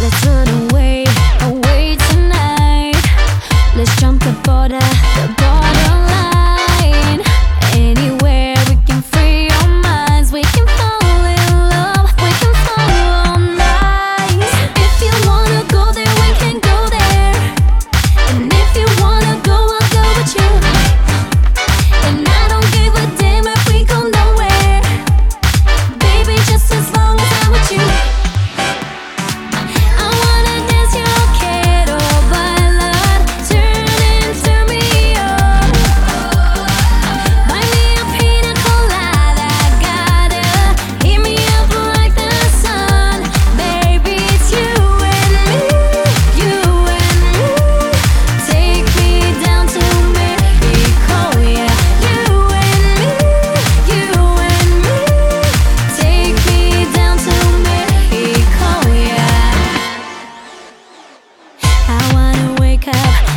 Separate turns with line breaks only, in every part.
Let's run away, away tonight. Let's jump the border. The cup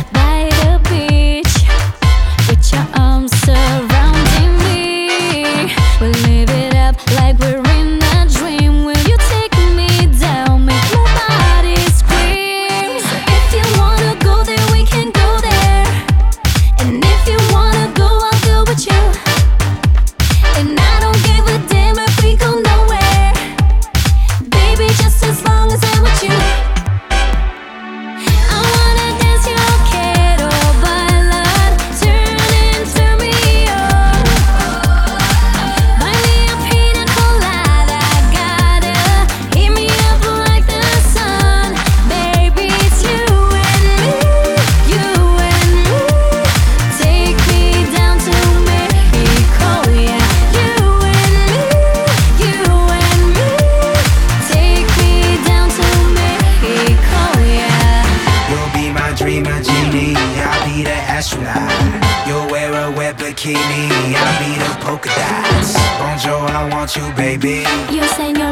be the astronaut. You'll wear a wet bikini, I'll be the polka dots. Bonjour, I want you, baby.
You say you